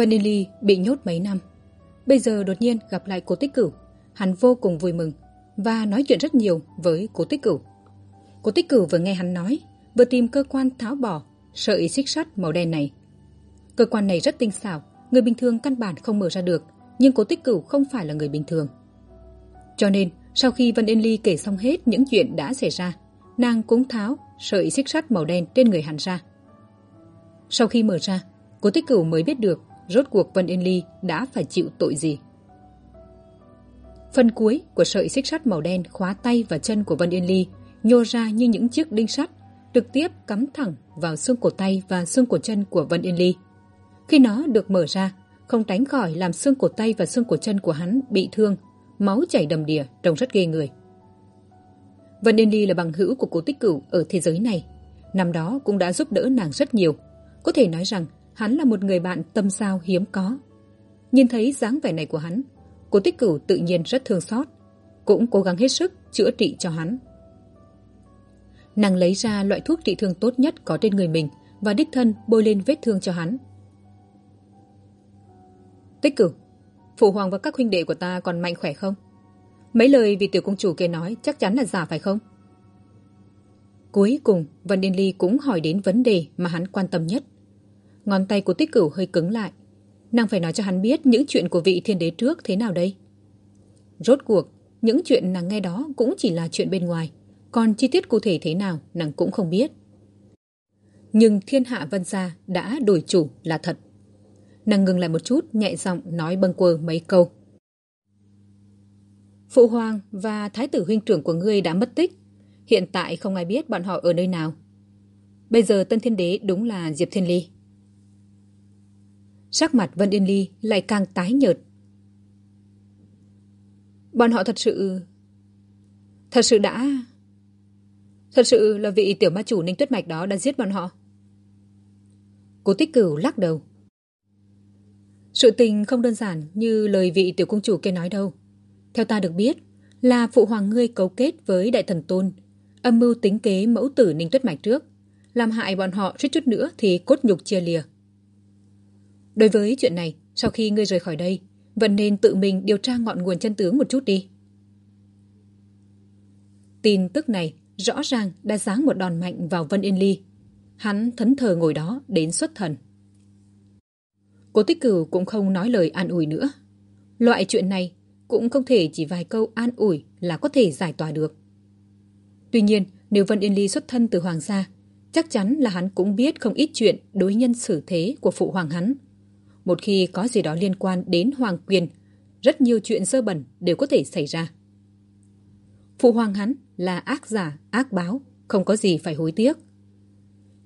Vanilli bị nhốt mấy năm. Bây giờ đột nhiên gặp lại cố tích cửu. Hắn vô cùng vui mừng và nói chuyện rất nhiều với cố tích cửu. Cố tích cửu vừa nghe hắn nói, vừa tìm cơ quan tháo bỏ sợi xích sắt màu đen này. Cơ quan này rất tinh xảo, người bình thường căn bản không mở ra được, nhưng cố tích cửu không phải là người bình thường. Cho nên, sau khi Vân Yên Ly kể xong hết những chuyện đã xảy ra, nàng cũng tháo sợi xích sắt màu đen trên người hắn ra. Sau khi mở ra, cố tích cửu mới biết được rốt cuộc Vân Yên Ly đã phải chịu tội gì. Phần cuối của sợi xích sắt màu đen khóa tay và chân của Vân Yên Ly nhô ra như những chiếc đinh sắt, trực tiếp cắm thẳng vào xương cổ tay và xương cổ chân của Vân Yên Ly. Khi nó được mở ra, không tránh khỏi làm xương cổ tay và xương cổ chân của hắn bị thương, máu chảy đầm đìa, trông rất ghê người. Vân Yên Ly là bằng hữu của cố tích cửu ở thế giới này. Năm đó cũng đã giúp đỡ nàng rất nhiều. Có thể nói rằng hắn là một người bạn tâm sao hiếm có. Nhìn thấy dáng vẻ này của hắn, cô tích cửu tự nhiên rất thương xót, cũng cố gắng hết sức chữa trị cho hắn. Nàng lấy ra loại thuốc trị thương tốt nhất có trên người mình và đích thân bôi lên vết thương cho hắn. Tích cửu, phụ hoàng và các huynh đệ của ta còn mạnh khỏe không? Mấy lời vì tiểu công chủ kia nói chắc chắn là giả phải không? Cuối cùng, Vân yên Ly cũng hỏi đến vấn đề mà hắn quan tâm nhất – Ngón tay của tích cửu hơi cứng lại. Nàng phải nói cho hắn biết những chuyện của vị thiên đế trước thế nào đây. Rốt cuộc, những chuyện nàng nghe đó cũng chỉ là chuyện bên ngoài. Còn chi tiết cụ thể thế nào nàng cũng không biết. Nhưng thiên hạ vân gia đã đổi chủ là thật. Nàng ngừng lại một chút, nhẹ giọng nói bâng quơ mấy câu. Phụ hoàng và thái tử huynh trưởng của ngươi đã mất tích. Hiện tại không ai biết bọn họ ở nơi nào. Bây giờ tân thiên đế đúng là Diệp Thiên Ly. Sắc mặt Vân Yên Ly lại càng tái nhợt. Bọn họ thật sự... Thật sự đã... Thật sự là vị tiểu ma chủ Ninh Tuyết Mạch đó đã giết bọn họ. Cố tích cửu lắc đầu. Sự tình không đơn giản như lời vị tiểu công chủ kia nói đâu. Theo ta được biết, là phụ hoàng ngươi cấu kết với đại thần tôn, âm mưu tính kế mẫu tử Ninh Tuyết Mạch trước, làm hại bọn họ suýt chút nữa thì cốt nhục chia lìa. Đối với chuyện này, sau khi ngươi rời khỏi đây, vẫn nên tự mình điều tra ngọn nguồn chân tướng một chút đi. Tin tức này rõ ràng đã giáng một đòn mạnh vào Vân Yên Ly. Hắn thẫn thờ ngồi đó đến xuất thần. Cố tích cửu cũng không nói lời an ủi nữa. Loại chuyện này cũng không thể chỉ vài câu an ủi là có thể giải tỏa được. Tuy nhiên, nếu Vân Yên Ly xuất thân từ Hoàng gia, chắc chắn là hắn cũng biết không ít chuyện đối nhân xử thế của phụ hoàng hắn. Một khi có gì đó liên quan đến hoàng quyền, rất nhiều chuyện sơ bẩn đều có thể xảy ra. Phụ hoàng hắn là ác giả, ác báo, không có gì phải hối tiếc.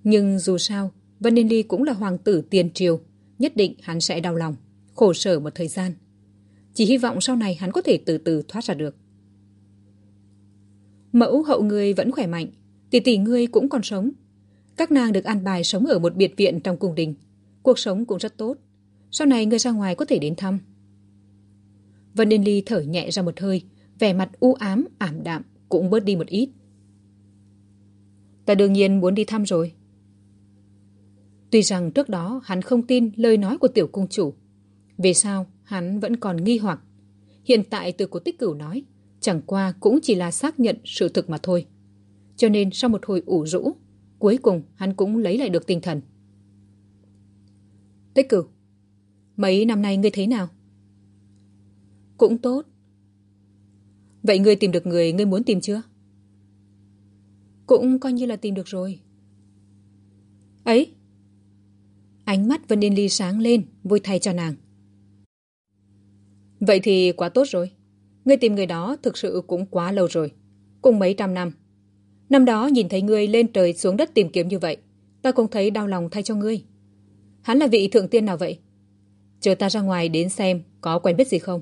Nhưng dù sao, Vân Ninh Ly cũng là hoàng tử tiền triều, nhất định hắn sẽ đau lòng, khổ sở một thời gian. Chỉ hy vọng sau này hắn có thể từ từ thoát ra được. Mẫu hậu người vẫn khỏe mạnh, tỷ tỷ ngươi cũng còn sống. Các nàng được an bài sống ở một biệt viện trong cung đình. Cuộc sống cũng rất tốt. Sau này người ra ngoài có thể đến thăm. Vân Yên Ly thở nhẹ ra một hơi, vẻ mặt u ám, ảm đạm, cũng bớt đi một ít. Ta đương nhiên muốn đi thăm rồi. Tuy rằng trước đó hắn không tin lời nói của tiểu cung chủ. Vì sao hắn vẫn còn nghi hoặc. Hiện tại từ của tích cửu nói, chẳng qua cũng chỉ là xác nhận sự thực mà thôi. Cho nên sau một hồi ủ rũ, cuối cùng hắn cũng lấy lại được tinh thần. Tích cửu, Mấy năm nay ngươi thế nào? Cũng tốt. Vậy ngươi tìm được người ngươi muốn tìm chưa? Cũng coi như là tìm được rồi. Ấy! Ánh mắt Vân Yên Ly sáng lên, vui thay cho nàng. Vậy thì quá tốt rồi. Ngươi tìm người đó thực sự cũng quá lâu rồi. Cùng mấy trăm năm. Năm đó nhìn thấy ngươi lên trời xuống đất tìm kiếm như vậy. Ta cũng thấy đau lòng thay cho ngươi. Hắn là vị thượng tiên nào vậy? Chờ ta ra ngoài đến xem có quen biết gì không?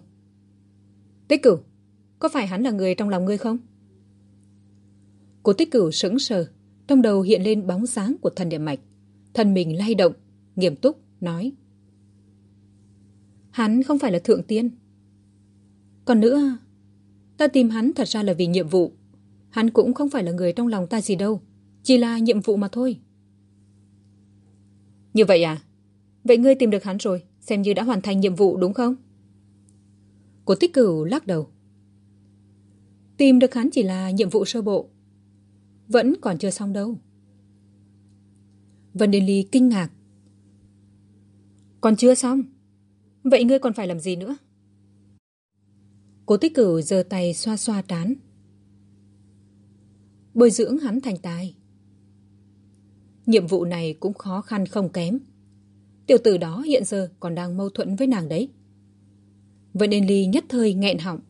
Tích cửu, có phải hắn là người trong lòng ngươi không? Cô tích cửu sững sờ, trong đầu hiện lên bóng sáng của thần địa mạch. thần mình lay động, nghiêm túc, nói. Hắn không phải là thượng tiên. Còn nữa, ta tìm hắn thật ra là vì nhiệm vụ. Hắn cũng không phải là người trong lòng ta gì đâu, chỉ là nhiệm vụ mà thôi. Như vậy à? Vậy ngươi tìm được hắn rồi, xem như đã hoàn thành nhiệm vụ đúng không? Cố tích cửu lắc đầu. Tìm được hắn chỉ là nhiệm vụ sơ bộ. Vẫn còn chưa xong đâu. Vân Điên Ly kinh ngạc. Còn chưa xong? Vậy ngươi còn phải làm gì nữa? Cố tích cửu giơ tay xoa xoa trán. Bồi dưỡng hắn thành tài. Nhiệm vụ này cũng khó khăn không kém. Tiểu tử đó hiện giờ còn đang mâu thuẫn với nàng đấy. Vân Yên Ly nhất thời nghẹn họng.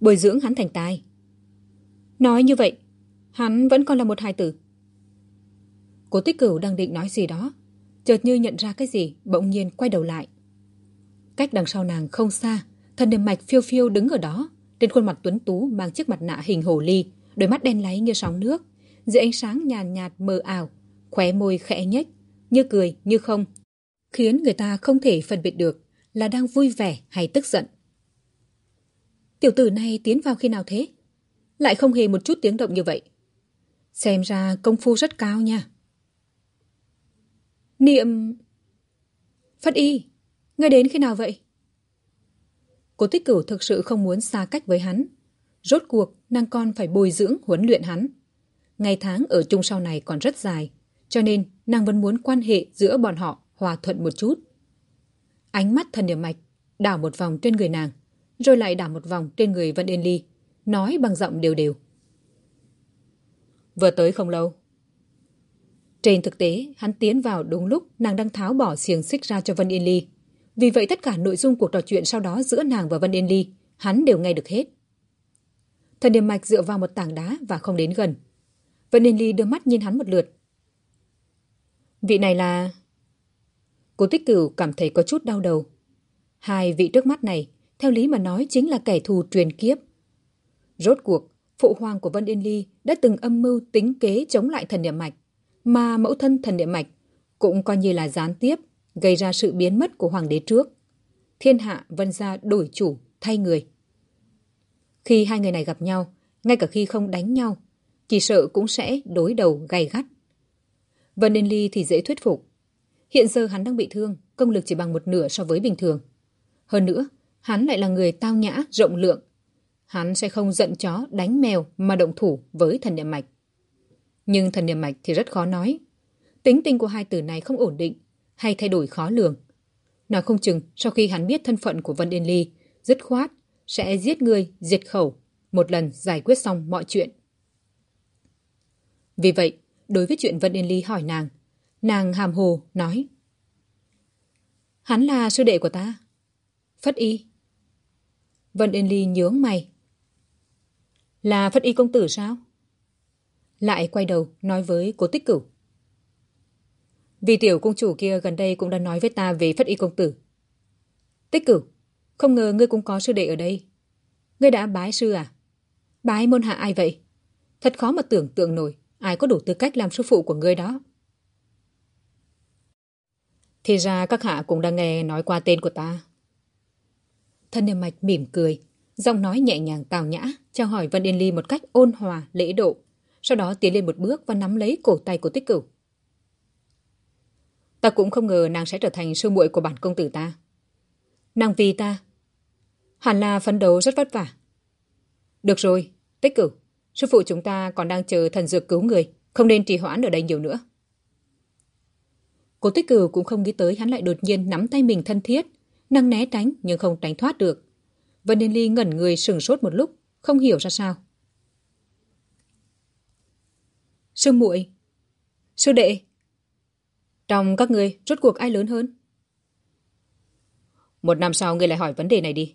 Bồi dưỡng hắn thành tài. Nói như vậy, hắn vẫn còn là một hài tử. Cố tích cửu đang định nói gì đó, chợt như nhận ra cái gì, bỗng nhiên quay đầu lại. Cách đằng sau nàng không xa, thần đềm mạch phiêu phiêu đứng ở đó, trên khuôn mặt tuấn tú mang chiếc mặt nạ hình hồ ly, đôi mắt đen láy như sóng nước, dưới ánh sáng nhàn nhạt, mờ ảo, khóe môi khẽ nhếch, như cười như không, khiến người ta không thể phân biệt được là đang vui vẻ hay tức giận. Tiểu tử này tiến vào khi nào thế? Lại không hề một chút tiếng động như vậy. Xem ra công phu rất cao nha. Niệm... Phất y, ngay đến khi nào vậy? Cô tích cửu thực sự không muốn xa cách với hắn. Rốt cuộc, nàng con phải bồi dưỡng huấn luyện hắn. Ngày tháng ở chung sau này còn rất dài, cho nên nàng vẫn muốn quan hệ giữa bọn họ hòa thuận một chút. Ánh mắt thần điểm mạch đảo một vòng trên người nàng, rồi lại đảo một vòng trên người Vân Yên Ly, nói bằng giọng đều đều. Vừa tới không lâu. Trên thực tế, hắn tiến vào đúng lúc nàng đang tháo bỏ xiềng xích ra cho Vân Yên Ly. Vì vậy tất cả nội dung cuộc trò chuyện sau đó giữa nàng và Vân Yên Ly, hắn đều nghe được hết. Thần điểm mạch dựa vào một tảng đá và không đến gần. Vân Yên Ly đưa mắt nhìn hắn một lượt. Vị này là... Cô tích cửu cảm thấy có chút đau đầu. Hai vị trước mắt này, theo lý mà nói chính là kẻ thù truyền kiếp. Rốt cuộc, phụ hoàng của Vân Yên Ly đã từng âm mưu tính kế chống lại thần niệm mạch, mà mẫu thân thần niệm mạch cũng coi như là gián tiếp gây ra sự biến mất của hoàng đế trước. Thiên hạ vân gia đổi chủ, thay người. Khi hai người này gặp nhau, ngay cả khi không đánh nhau, chỉ sợ cũng sẽ đối đầu gay gắt. Vân Ninh Ly thì dễ thuyết phục. Hiện giờ hắn đang bị thương, công lực chỉ bằng một nửa so với bình thường. Hơn nữa, hắn lại là người tao nhã, rộng lượng. Hắn sẽ không giận chó, đánh mèo mà động thủ với thần niệm mạch. Nhưng thần niệm mạch thì rất khó nói. Tính tình của hai từ này không ổn định, hay thay đổi khó lường. Nói không chừng sau khi hắn biết thân phận của Vân Yên Ly, dứt khoát, sẽ giết người, diệt khẩu, một lần giải quyết xong mọi chuyện. Vì vậy, đối với chuyện Vân Yên Ly hỏi nàng, nàng hàm hồ nói. Hắn là sư đệ của ta. Phất y. Vân Yên Ly nhướng mày. Là Phất y công tử sao? Lại quay đầu nói với cố tích cửu. Vì tiểu công chủ kia gần đây cũng đã nói với ta về Phất y công tử. Tích cửu, không ngờ ngươi cũng có sư đệ ở đây. Ngươi đã bái sư à? Bái môn hạ ai vậy? Thật khó mà tưởng tượng nổi ai có đủ tư cách làm sư phụ của ngươi đó. Thì ra các hạ cũng đã nghe nói qua tên của ta. Thân niệm mạch mỉm cười, giọng nói nhẹ nhàng tào nhã, chào hỏi Vân Yên Ly một cách ôn hòa, lễ độ. Sau đó tiến lên một bước và nắm lấy cổ tay của tích cửu. Ta cũng không ngờ nàng sẽ trở thành sư muội của bản công tử ta. Nàng vì ta. Hẳn là phấn đấu rất vất vả. Được rồi, tích cửu. Sư phụ chúng ta còn đang chờ thần dược cứu người, không nên trì hoãn ở đây nhiều nữa. Cố tích cửu cũng không nghĩ tới hắn lại đột nhiên nắm tay mình thân thiết, năng né tránh nhưng không tránh thoát được. Vân Yên Ly ngẩn người sừng sốt một lúc, không hiểu ra sao. Sư muội, sư đệ, trong các người rốt cuộc ai lớn hơn? Một năm sau ngươi lại hỏi vấn đề này đi.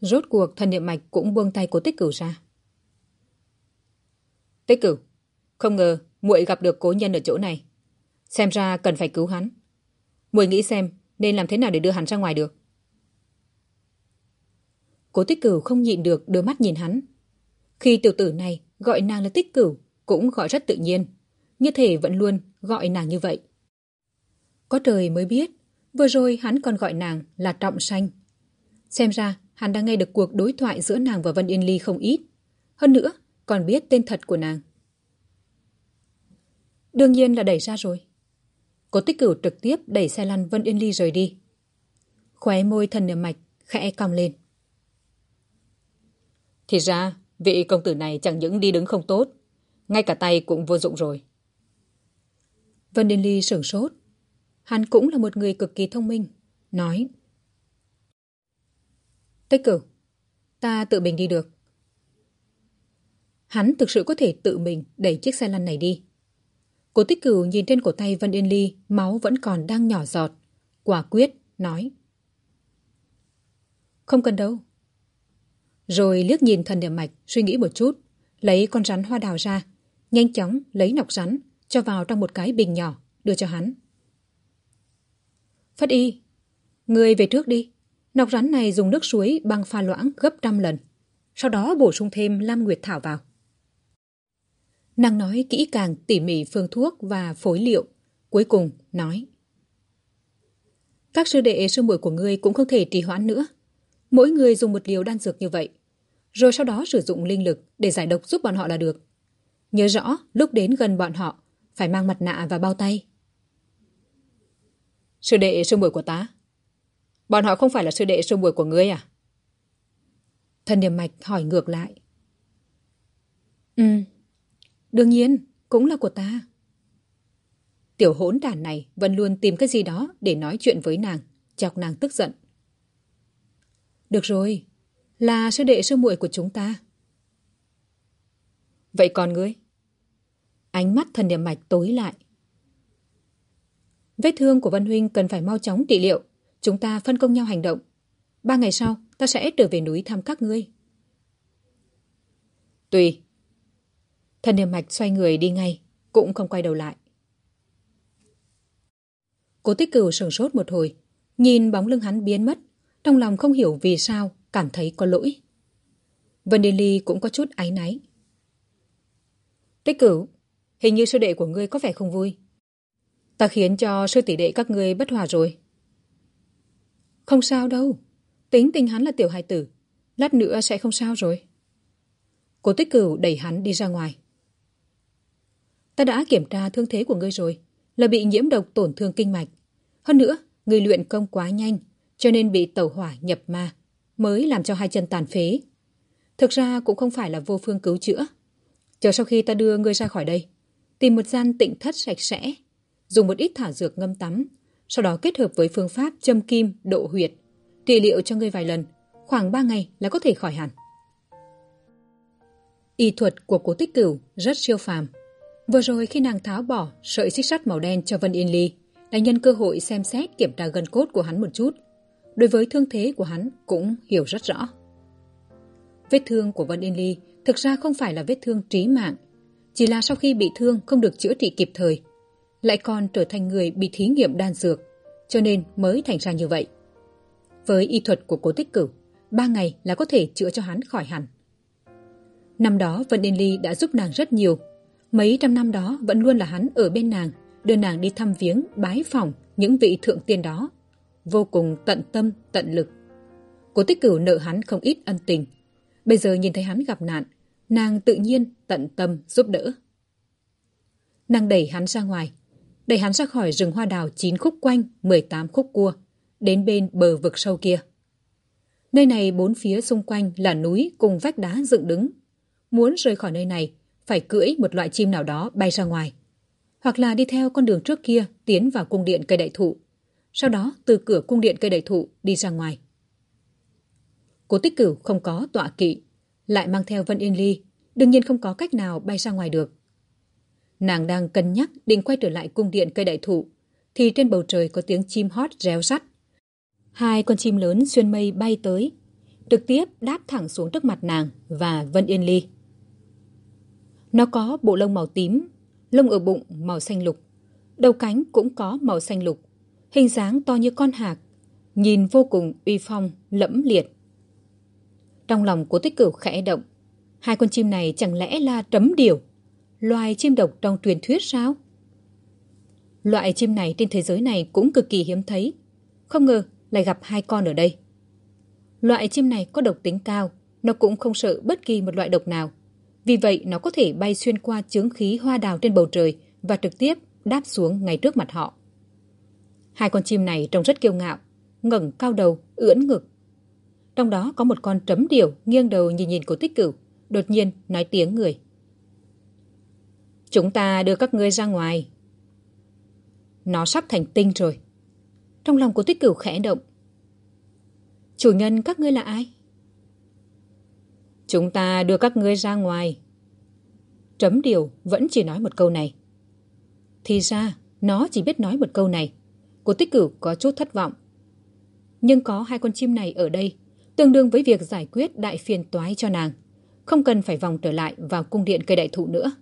Rốt cuộc thần niệm mạch cũng buông tay cố tích cửu ra. Tích cửu, không ngờ muội gặp được cố nhân ở chỗ này. Xem ra cần phải cứu hắn. Muội nghĩ xem nên làm thế nào để đưa hắn ra ngoài được. Cố tích cửu không nhịn được đưa mắt nhìn hắn. Khi tiểu tử này gọi nàng là tích cửu cũng gọi rất tự nhiên. Như thể vẫn luôn gọi nàng như vậy. Có trời mới biết, vừa rồi hắn còn gọi nàng là trọng xanh. Xem ra hắn đã nghe được cuộc đối thoại giữa nàng và Vân Yên Ly không ít. Hơn nữa, còn biết tên thật của nàng. Đương nhiên là đẩy ra rồi. Cố tích cửu trực tiếp đẩy xe lăn Vân Yên Ly rời đi. Khóe môi thần niệm mạch khẽ cong lên. Thì ra, vị công tử này chẳng những đi đứng không tốt, ngay cả tay cũng vô dụng rồi. Vân Yên Ly sửng sốt. Hắn cũng là một người cực kỳ thông minh. Nói. Tích cửu, ta tự mình đi được. Hắn thực sự có thể tự mình đẩy chiếc xe lăn này đi. Cố tích cửu nhìn trên cổ tay Vân Yên Ly, máu vẫn còn đang nhỏ giọt. Quả quyết, nói. Không cần đâu. Rồi liếc nhìn thần điểm mạch, suy nghĩ một chút, lấy con rắn hoa đào ra, nhanh chóng lấy nọc rắn, cho vào trong một cái bình nhỏ, đưa cho hắn. Phất y, người về trước đi. Nọc rắn này dùng nước suối băng pha loãng gấp trăm lần. Sau đó bổ sung thêm Lam Nguyệt Thảo vào. Nàng nói kỹ càng tỉ mỉ phương thuốc và phối liệu. Cuối cùng nói. Các sư đệ sư muội của ngươi cũng không thể trì hoãn nữa. Mỗi người dùng một liều đan dược như vậy. Rồi sau đó sử dụng linh lực để giải độc giúp bọn họ là được. Nhớ rõ lúc đến gần bọn họ phải mang mặt nạ và bao tay. Sư đệ sư muội của ta. Bọn họ không phải là sư đệ sư muội của ngươi à? Thần điểm mạch hỏi ngược lại. Ừ, đương nhiên, cũng là của ta. Tiểu hỗn đản này vẫn luôn tìm cái gì đó để nói chuyện với nàng, chọc nàng tức giận. Được rồi, là sư đệ sư muội của chúng ta. Vậy còn ngươi? Ánh mắt thần điểm mạch tối lại. Vết thương của Vân Huynh cần phải mau chóng trị liệu. Chúng ta phân công nhau hành động. Ba ngày sau, ta sẽ trở về núi thăm các ngươi. Tùy. Thần niệm mạch xoay người đi ngay, cũng không quay đầu lại. Cố tích cửu sừng sốt một hồi, nhìn bóng lưng hắn biến mất, trong lòng không hiểu vì sao cảm thấy có lỗi. Vân Điên Ly cũng có chút áy náy. Tích cửu, hình như sư đệ của ngươi có vẻ không vui. Ta khiến cho sư tỷ đệ các ngươi bất hòa rồi. Không sao đâu. Tính tình hắn là tiểu hài tử. Lát nữa sẽ không sao rồi. Cố tích cửu đẩy hắn đi ra ngoài. Ta đã kiểm tra thương thế của ngươi rồi. Là bị nhiễm độc tổn thương kinh mạch. Hơn nữa, ngươi luyện công quá nhanh cho nên bị tẩu hỏa nhập ma mới làm cho hai chân tàn phế. Thực ra cũng không phải là vô phương cứu chữa. Chờ sau khi ta đưa ngươi ra khỏi đây, tìm một gian tịnh thất sạch sẽ dùng một ít thảo dược ngâm tắm, sau đó kết hợp với phương pháp châm kim, độ huyệt, trị liệu cho ngươi vài lần, khoảng 3 ngày là có thể khỏi hẳn. Y thuật của cố tích cửu rất siêu phàm. Vừa rồi khi nàng tháo bỏ sợi xích sắt màu đen cho Vân Yên Ly, đã nhân cơ hội xem xét kiểm tra gân cốt của hắn một chút. Đối với thương thế của hắn cũng hiểu rất rõ. Vết thương của Vân Yên Ly thực ra không phải là vết thương trí mạng, chỉ là sau khi bị thương không được chữa trị kịp thời, lại còn trở thành người bị thí nghiệm đan dược, cho nên mới thành ra như vậy. Với y thuật của cố tích cửu, ba ngày là có thể chữa cho hắn khỏi hẳn. Năm đó Vân Yên Ly đã giúp nàng rất nhiều. Mấy trăm năm đó vẫn luôn là hắn ở bên nàng, đưa nàng đi thăm viếng, bái phỏng những vị thượng tiên đó. Vô cùng tận tâm, tận lực. Cố tích cửu nợ hắn không ít ân tình. Bây giờ nhìn thấy hắn gặp nạn, nàng tự nhiên tận tâm giúp đỡ. Nàng đẩy hắn ra ngoài, đẩy hắn ra khỏi rừng hoa đào chín khúc quanh 18 khúc cua, đến bên bờ vực sâu kia. Nơi này bốn phía xung quanh là núi cùng vách đá dựng đứng. Muốn rời khỏi nơi này, phải cưỡi một loại chim nào đó bay ra ngoài. Hoặc là đi theo con đường trước kia tiến vào cung điện cây đại thụ. Sau đó từ cửa cung điện cây đại thụ đi ra ngoài. Cố tích cửu không có tọa kỵ, lại mang theo Vân Yên Ly, đương nhiên không có cách nào bay ra ngoài được. Nàng đang cân nhắc định quay trở lại cung điện cây đại thụ, thì trên bầu trời có tiếng chim hót réo rắt. Hai con chim lớn xuyên mây bay tới, trực tiếp đáp thẳng xuống trước mặt nàng và Vân Yên Ly. Nó có bộ lông màu tím, lông ở bụng màu xanh lục, đầu cánh cũng có màu xanh lục, hình dáng to như con hạc, nhìn vô cùng uy phong, lẫm liệt. Trong lòng của tích cửu khẽ động, hai con chim này chẳng lẽ là trấm điểu, loài chim độc trong truyền thuyết sao? Loại chim này trên thế giới này cũng cực kỳ hiếm thấy, không ngờ lại gặp hai con ở đây. Loại chim này có độc tính cao, nó cũng không sợ bất kỳ một loại độc nào. Vì vậy nó có thể bay xuyên qua chướng khí hoa đào trên bầu trời và trực tiếp đáp xuống ngay trước mặt họ. Hai con chim này trông rất kiêu ngạo, ngẩng cao đầu, ưỡn ngực. Trong đó có một con trấm điểu nghiêng đầu nhìn nhìn cổ tích cửu, đột nhiên nói tiếng người. Chúng ta đưa các ngươi ra ngoài. Nó sắp thành tinh rồi. Trong lòng của tích cửu khẽ động. Chủ nhân các ngươi là ai? Chúng ta đưa các ngươi ra ngoài. Trấm điều vẫn chỉ nói một câu này. Thì ra, nó chỉ biết nói một câu này. Cô tích cửu có chút thất vọng. Nhưng có hai con chim này ở đây, tương đương với việc giải quyết đại phiền toái cho nàng. Không cần phải vòng trở lại vào cung điện cây đại thụ nữa.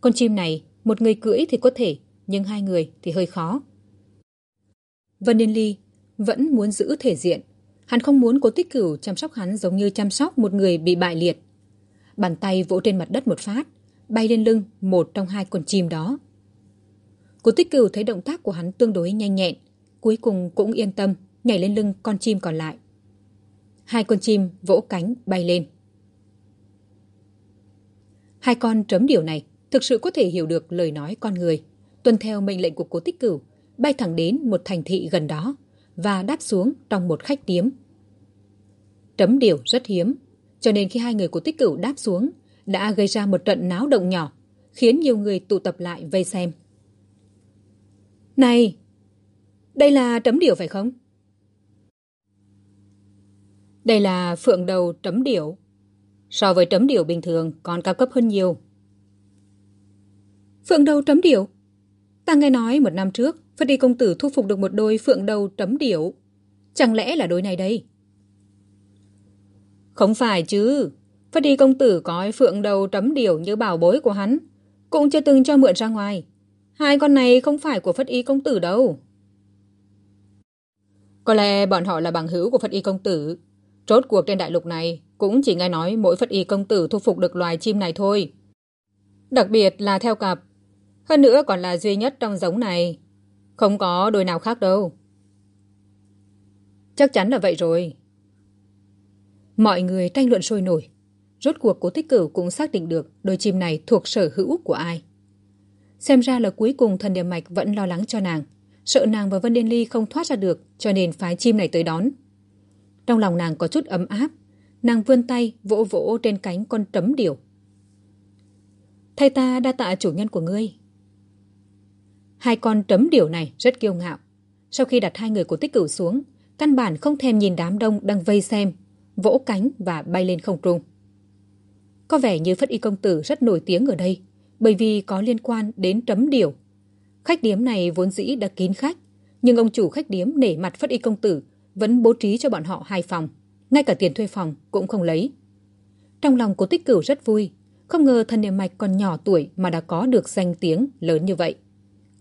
Con chim này, một người cưỡi thì có thể, nhưng hai người thì hơi khó. Vân Yên Ly vẫn muốn giữ thể diện. Hắn không muốn cố tích cửu chăm sóc hắn giống như chăm sóc một người bị bại liệt. Bàn tay vỗ trên mặt đất một phát, bay lên lưng một trong hai con chim đó. Cố tích cửu thấy động tác của hắn tương đối nhanh nhẹn, cuối cùng cũng yên tâm, nhảy lên lưng con chim còn lại. Hai con chim vỗ cánh bay lên. Hai con trấm điều này thực sự có thể hiểu được lời nói con người, tuân theo mệnh lệnh của cố tích cửu, bay thẳng đến một thành thị gần đó và đáp xuống trong một khách điếm. Trấm điều rất hiếm, cho nên khi hai người của tích cửu đáp xuống đã gây ra một trận náo động nhỏ, khiến nhiều người tụ tập lại vây xem. Này, đây là trấm điểu phải không? Đây là phượng đầu trấm điểu. So với trấm điểu bình thường còn cao cấp hơn nhiều. Phượng đầu trấm điểu? Ta nghe nói một năm trước, Phất đi công tử thu phục được một đôi phượng đầu trấm điểu. Chẳng lẽ là đôi này đây? Không phải chứ. Phất đi công tử có phượng đầu trấm điểu như bảo bối của hắn. Cũng chưa từng cho mượn ra ngoài. Hai con này không phải của Phất y công tử đâu. Có lẽ bọn họ là bằng hữu của Phất y công tử. Trốt cuộc trên đại lục này cũng chỉ nghe nói mỗi Phất y công tử thu phục được loài chim này thôi. Đặc biệt là theo cặp. Hơn nữa còn là duy nhất trong giống này. Không có đôi nào khác đâu. Chắc chắn là vậy rồi. Mọi người tranh luận sôi nổi. Rốt cuộc cố tích cửu cũng xác định được đôi chim này thuộc sở hữu của ai. Xem ra là cuối cùng thần điểm mạch vẫn lo lắng cho nàng. Sợ nàng và Vân Điên Ly không thoát ra được, cho nên phái chim này tới đón. Trong lòng nàng có chút ấm áp. Nàng vươn tay vỗ vỗ trên cánh con trấm điểu. Thay ta đa tạ chủ nhân của ngươi. Hai con trấm điểu này rất kiêu ngạo. Sau khi đặt hai người của tích cửu xuống, căn bản không thèm nhìn đám đông đang vây xem, vỗ cánh và bay lên không trung. Có vẻ như Phất Y Công Tử rất nổi tiếng ở đây, bởi vì có liên quan đến trấm điểu. Khách điếm này vốn dĩ đã kín khách, nhưng ông chủ khách điếm nể mặt Phất Y Công Tử vẫn bố trí cho bọn họ hai phòng, ngay cả tiền thuê phòng cũng không lấy. Trong lòng cố tích cửu rất vui, không ngờ thần niệm mạch còn nhỏ tuổi mà đã có được danh tiếng lớn như vậy.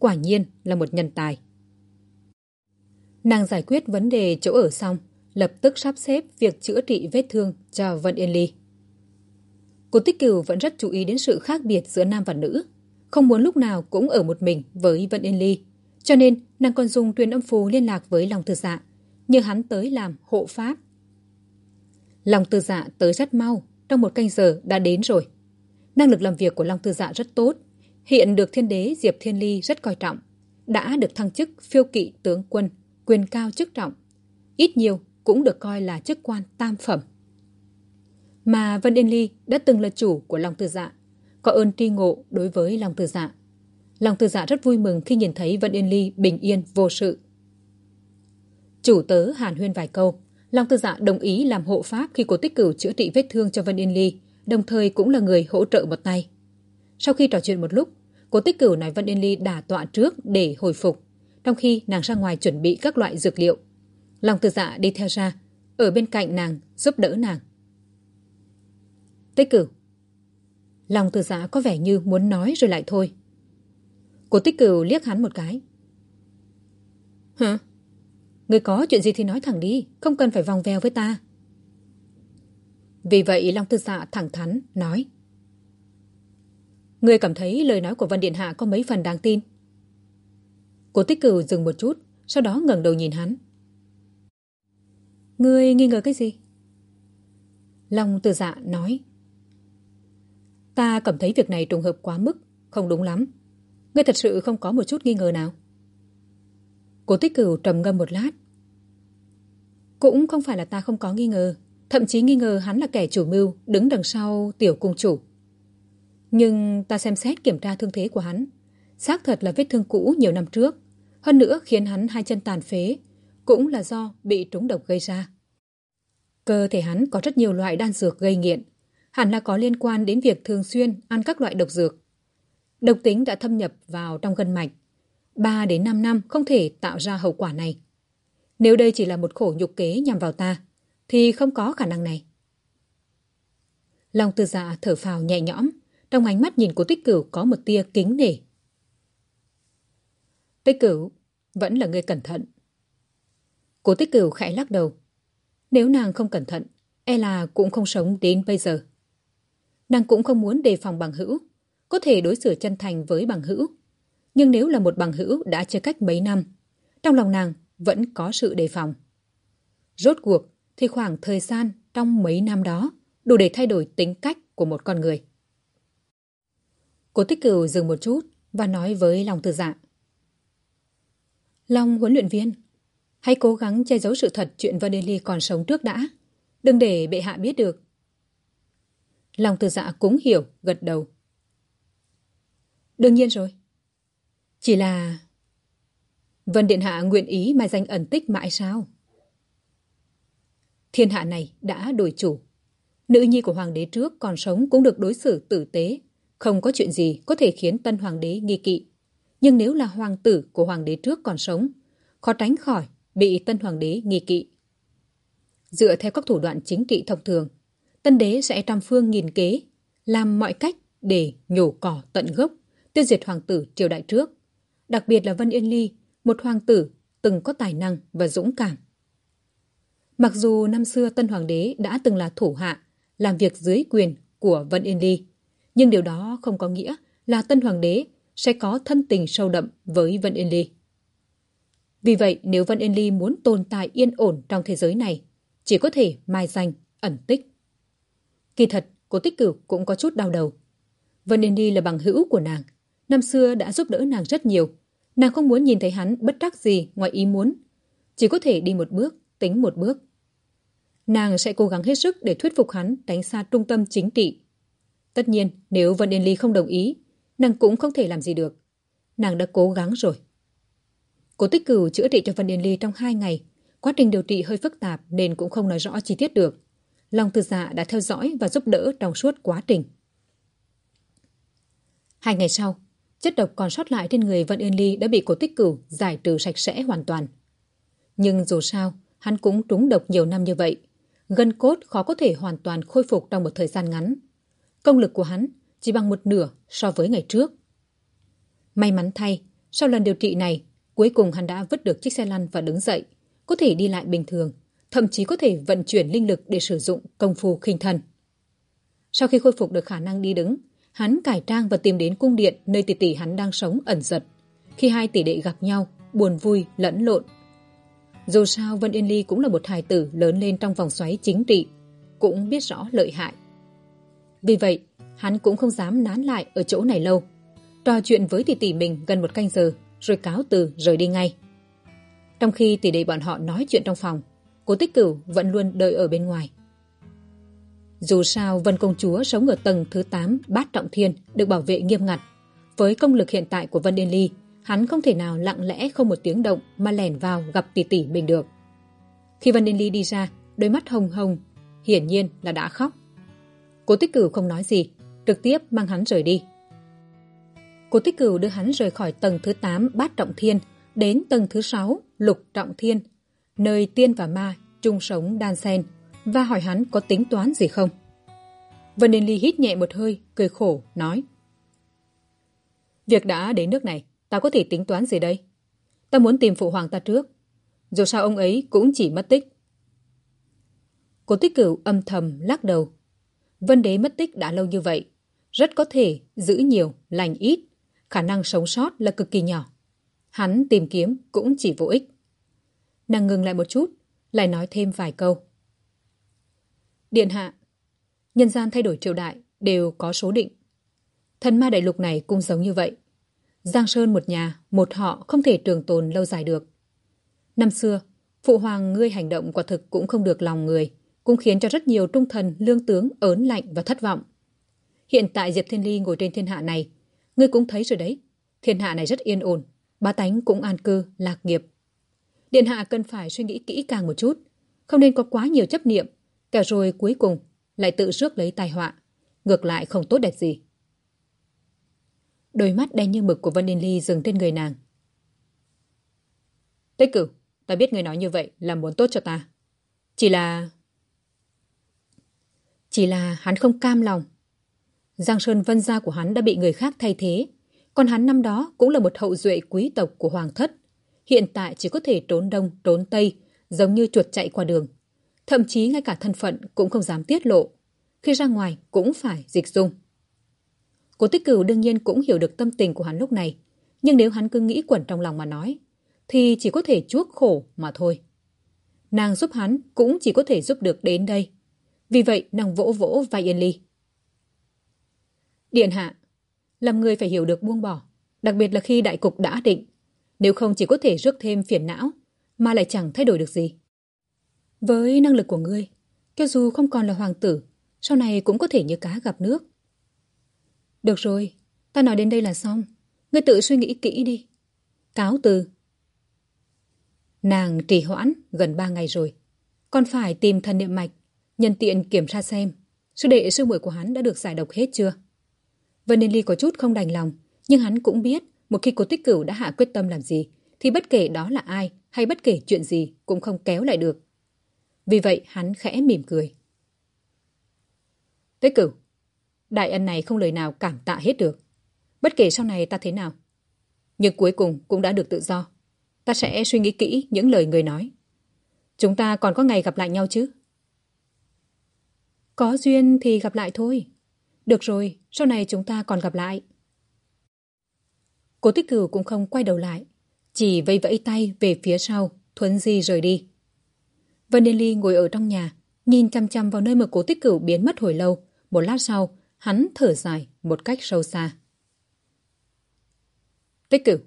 Quả nhiên là một nhân tài. Nàng giải quyết vấn đề chỗ ở xong, lập tức sắp xếp việc chữa trị vết thương cho Vân Yên Ly. Cô Tích Cửu vẫn rất chú ý đến sự khác biệt giữa nam và nữ, không muốn lúc nào cũng ở một mình với Vân Yên Ly, cho nên nàng còn dùng truyền âm phù liên lạc với lòng từ dạ, nhờ hắn tới làm hộ pháp. Lòng từ dạ tới rất mau, trong một canh giờ đã đến rồi. Năng lực làm việc của Long Tư Dạ rất tốt, hiện được thiên đế Diệp Thiên Ly rất coi trọng, đã được thăng chức phiêu kỵ tướng quân, quyền cao chức trọng. Ít nhiều cũng được coi là chức quan tam phẩm. Mà Vân Yên Ly đã từng là chủ của Long Tư Dạ, có ơn tri ngộ đối với Long Tư Dạ. Long Tư Dạ rất vui mừng khi nhìn thấy Vân Yên Ly bình yên vô sự. Chủ tớ hàn huyên vài câu, Long Tư Dạ đồng ý làm hộ pháp khi cố tích cửu chữa trị vết thương cho Vân Yên Ly, đồng thời cũng là người hỗ trợ một tay. Sau khi trò chuyện một lúc, cố tích cửu nói Vân Yên Ly đả tọa trước để hồi phục, trong khi nàng ra ngoài chuẩn bị các loại dược liệu. Long Từ dạ đi theo ra, ở bên cạnh nàng, giúp đỡ nàng. Tích cửu. Long Từ dạ có vẻ như muốn nói rồi lại thôi. Cô tích cửu liếc hắn một cái. Hả? Người có chuyện gì thì nói thẳng đi, không cần phải vòng vèo với ta. Vì vậy Long Tư Dạ thẳng thắn, nói. Người cảm thấy lời nói của Vân Điện Hạ có mấy phần đáng tin. Cô tích cửu dừng một chút, sau đó ngẩng đầu nhìn hắn. Ngươi nghi ngờ cái gì? Long Tư Dạ nói. Ta cảm thấy việc này trùng hợp quá mức, không đúng lắm. Ngươi thật sự không có một chút nghi ngờ nào. Cô tích cửu trầm ngâm một lát. Cũng không phải là ta không có nghi ngờ, thậm chí nghi ngờ hắn là kẻ chủ mưu đứng đằng sau tiểu cung chủ. Nhưng ta xem xét kiểm tra thương thế của hắn. Xác thật là vết thương cũ nhiều năm trước. Hơn nữa khiến hắn hai chân tàn phế, cũng là do bị trúng độc gây ra. Cơ thể hắn có rất nhiều loại đan dược gây nghiện, hẳn là có liên quan đến việc thường xuyên ăn các loại độc dược. Độc tính đã thâm nhập vào trong gân mạch. 3 đến 5 năm không thể tạo ra hậu quả này. Nếu đây chỉ là một khổ nhục kế nhằm vào ta, thì không có khả năng này. Long tư dạ thở phào nhẹ nhõm, trong ánh mắt nhìn của tích cửu có một tia kính nể. Tích cửu, vẫn là người cẩn thận. Cố tích cửu khẽ lắc đầu. Nếu nàng không cẩn thận, e là cũng không sống đến bây giờ. Nàng cũng không muốn đề phòng bằng hữu, có thể đối xử chân thành với bằng hữu. Nhưng nếu là một bằng hữu đã chơi cách mấy năm, trong lòng nàng vẫn có sự đề phòng. Rốt cuộc thì khoảng thời gian trong mấy năm đó đủ để thay đổi tính cách của một con người. Cô tích cửu dừng một chút và nói với Long Tử Dạ. Long huấn luyện viên, hãy cố gắng che giấu sự thật chuyện Vanelli còn sống trước đã. Đừng để bệ hạ biết được. Long Tử Dạ cũng hiểu, gật đầu. Đương nhiên rồi. Chỉ là... Vân Điện Hạ nguyện ý mai danh ẩn tích mãi sao? Thiên hạ này đã đổi chủ. Nữ nhi của hoàng đế trước còn sống cũng được đối xử tử tế. Không có chuyện gì có thể khiến tân hoàng đế nghi kỵ. Nhưng nếu là hoàng tử của hoàng đế trước còn sống, khó tránh khỏi bị tân hoàng đế nghi kỵ. Dựa theo các thủ đoạn chính trị thông thường, tân đế sẽ trăm phương nghìn kế, làm mọi cách để nhổ cỏ tận gốc, tiêu diệt hoàng tử triều đại trước. Đặc biệt là Vân Yên Ly, một hoàng tử từng có tài năng và dũng cảm. Mặc dù năm xưa Tân Hoàng đế đã từng là thủ hạ, làm việc dưới quyền của Vân Yên Ly, nhưng điều đó không có nghĩa là Tân Hoàng đế sẽ có thân tình sâu đậm với Vân Yên Ly. Vì vậy, nếu Vân Yên Ly muốn tồn tại yên ổn trong thế giới này, chỉ có thể mai danh, ẩn tích. Kỳ thật, cô tích cửu cũng có chút đau đầu. Vân Yên Ly là bằng hữu của nàng. Năm xưa đã giúp đỡ nàng rất nhiều. Nàng không muốn nhìn thấy hắn bất đắc gì ngoài ý muốn. Chỉ có thể đi một bước, tính một bước. Nàng sẽ cố gắng hết sức để thuyết phục hắn đánh xa trung tâm chính trị. Tất nhiên, nếu Vân Yên Ly không đồng ý, nàng cũng không thể làm gì được. Nàng đã cố gắng rồi. Cố tích cửu chữa trị cho Vân Yên Ly trong hai ngày. Quá trình điều trị hơi phức tạp nên cũng không nói rõ chi tiết được. Long Tư Dạ đã theo dõi và giúp đỡ trong suốt quá trình. Hai ngày sau, chất độc còn sót lại trên người Vân Yên Ly đã bị cổ tích cửu giải trừ sạch sẽ hoàn toàn. Nhưng dù sao, hắn cũng trúng độc nhiều năm như vậy. Gân cốt khó có thể hoàn toàn khôi phục trong một thời gian ngắn. Công lực của hắn chỉ bằng một nửa so với ngày trước. May mắn thay, sau lần điều trị này, cuối cùng hắn đã vứt được chiếc xe lăn và đứng dậy, có thể đi lại bình thường, thậm chí có thể vận chuyển linh lực để sử dụng công phu khinh thần. Sau khi khôi phục được khả năng đi đứng, hắn cải trang và tìm đến cung điện nơi tỷ tỷ hắn đang sống ẩn giật. Khi hai tỷ đệ gặp nhau, buồn vui, lẫn lộn. Dù sao Vân Yên Ly cũng là một hài tử lớn lên trong vòng xoáy chính trị, cũng biết rõ lợi hại. Vì vậy, hắn cũng không dám nán lại ở chỗ này lâu. Trò chuyện với tỷ tỷ mình gần một canh giờ, rồi cáo từ rời đi ngay. Trong khi tỷ đệ bọn họ nói chuyện trong phòng, cố tích cửu vẫn luôn đợi ở bên ngoài. Dù sao Vân Công Chúa sống ở tầng thứ 8 bát trọng thiên được bảo vệ nghiêm ngặt. Với công lực hiện tại của Vân Yên Ly, hắn không thể nào lặng lẽ không một tiếng động mà lẻn vào gặp tỷ tỷ mình được. Khi Vân Yên Ly đi ra, đôi mắt hồng hồng, hiển nhiên là đã khóc. Cố tích cửu không nói gì, trực tiếp mang hắn rời đi. Cố tích cửu đưa hắn rời khỏi tầng thứ 8 bát trọng thiên đến tầng thứ 6 lục trọng thiên. nơi tiên và ma chung sống đan xen và hỏi hắn có tính toán gì không. Vân Yên Ly hít nhẹ một hơi, cười khổ, nói. Việc đã đến nước này, ta có thể tính toán gì đây? Ta muốn tìm phụ hoàng ta trước. Dù sao ông ấy cũng chỉ mất tích. Cố tích cửu âm thầm lắc đầu. Vân đế mất tích đã lâu như vậy. Rất có thể giữ nhiều, lành ít. Khả năng sống sót là cực kỳ nhỏ. Hắn tìm kiếm cũng chỉ vô ích. Nàng ngừng lại một chút, lại nói thêm vài câu. Điện hạ, nhân gian thay đổi triều đại đều có số định. Thần ma đại lục này cũng giống như vậy. Giang Sơn một nhà, một họ không thể trường tồn lâu dài được. Năm xưa, phụ hoàng ngươi hành động quả thực cũng không được lòng người, cũng khiến cho rất nhiều trung thần, lương tướng ớn lạnh và thất vọng. Hiện tại Diệp Thiên Ly ngồi trên thiên hạ này, ngươi cũng thấy rồi đấy. Thiên hạ này rất yên ổn, ba tánh cũng an cư, lạc nghiệp. Điện hạ cần phải suy nghĩ kỹ càng một chút, không nên có quá nhiều chấp niệm, cả rồi cuối cùng lại tự rước lấy tai họa, ngược lại không tốt đẹp gì. Đôi mắt đen như mực của Vân Yên Ly dừng trên người nàng. Tích cửu, ta biết người nói như vậy là muốn tốt cho ta. Chỉ là... Chỉ là hắn không cam lòng. Giang Sơn Vân gia của hắn đã bị người khác thay thế, còn hắn năm đó cũng là một hậu duệ quý tộc của Hoàng thất. Hiện tại chỉ có thể trốn đông, trốn tây, giống như chuột chạy qua đường. Thậm chí ngay cả thân phận cũng không dám tiết lộ. Khi ra ngoài cũng phải dịch dung. Cố tích cửu đương nhiên cũng hiểu được tâm tình của hắn lúc này. Nhưng nếu hắn cứ nghĩ quẩn trong lòng mà nói, thì chỉ có thể chuốc khổ mà thôi. Nàng giúp hắn cũng chỉ có thể giúp được đến đây. Vì vậy nàng vỗ vỗ vai Yên Ly. Điện hạ, làm người phải hiểu được buông bỏ, đặc biệt là khi đại cục đã định. Nếu không chỉ có thể rước thêm phiền não, mà lại chẳng thay đổi được gì. Với năng lực của ngươi, cho dù không còn là hoàng tử, sau này cũng có thể như cá gặp nước. Được rồi, ta nói đến đây là xong. Ngươi tự suy nghĩ kỹ đi. Cáo từ. Nàng trì hoãn gần ba ngày rồi. Còn phải tìm thần niệm mạch, nhân tiện kiểm tra xem sư đệ sư muội của hắn đã được giải độc hết chưa. Vân Ninh Ly có chút không đành lòng, nhưng hắn cũng biết một khi cô tích cửu đã hạ quyết tâm làm gì, thì bất kể đó là ai hay bất kể chuyện gì cũng không kéo lại được. Vì vậy hắn khẽ mỉm cười. Tích cửu, đại ân này không lời nào cảm tạ hết được. Bất kể sau này ta thế nào. Nhưng cuối cùng cũng đã được tự do. Ta sẽ suy nghĩ kỹ những lời người nói. Chúng ta còn có ngày gặp lại nhau chứ? Có duyên thì gặp lại thôi. Được rồi, sau này chúng ta còn gặp lại. Cố tích cửu cũng không quay đầu lại. Chỉ vẫy vẫy tay về phía sau, thuấn di rời đi. Vân Điên Ly ngồi ở trong nhà, nhìn chăm chăm vào nơi mà cố tích cửu biến mất hồi lâu. Một lát sau, hắn thở dài một cách sâu xa. Tích cửu,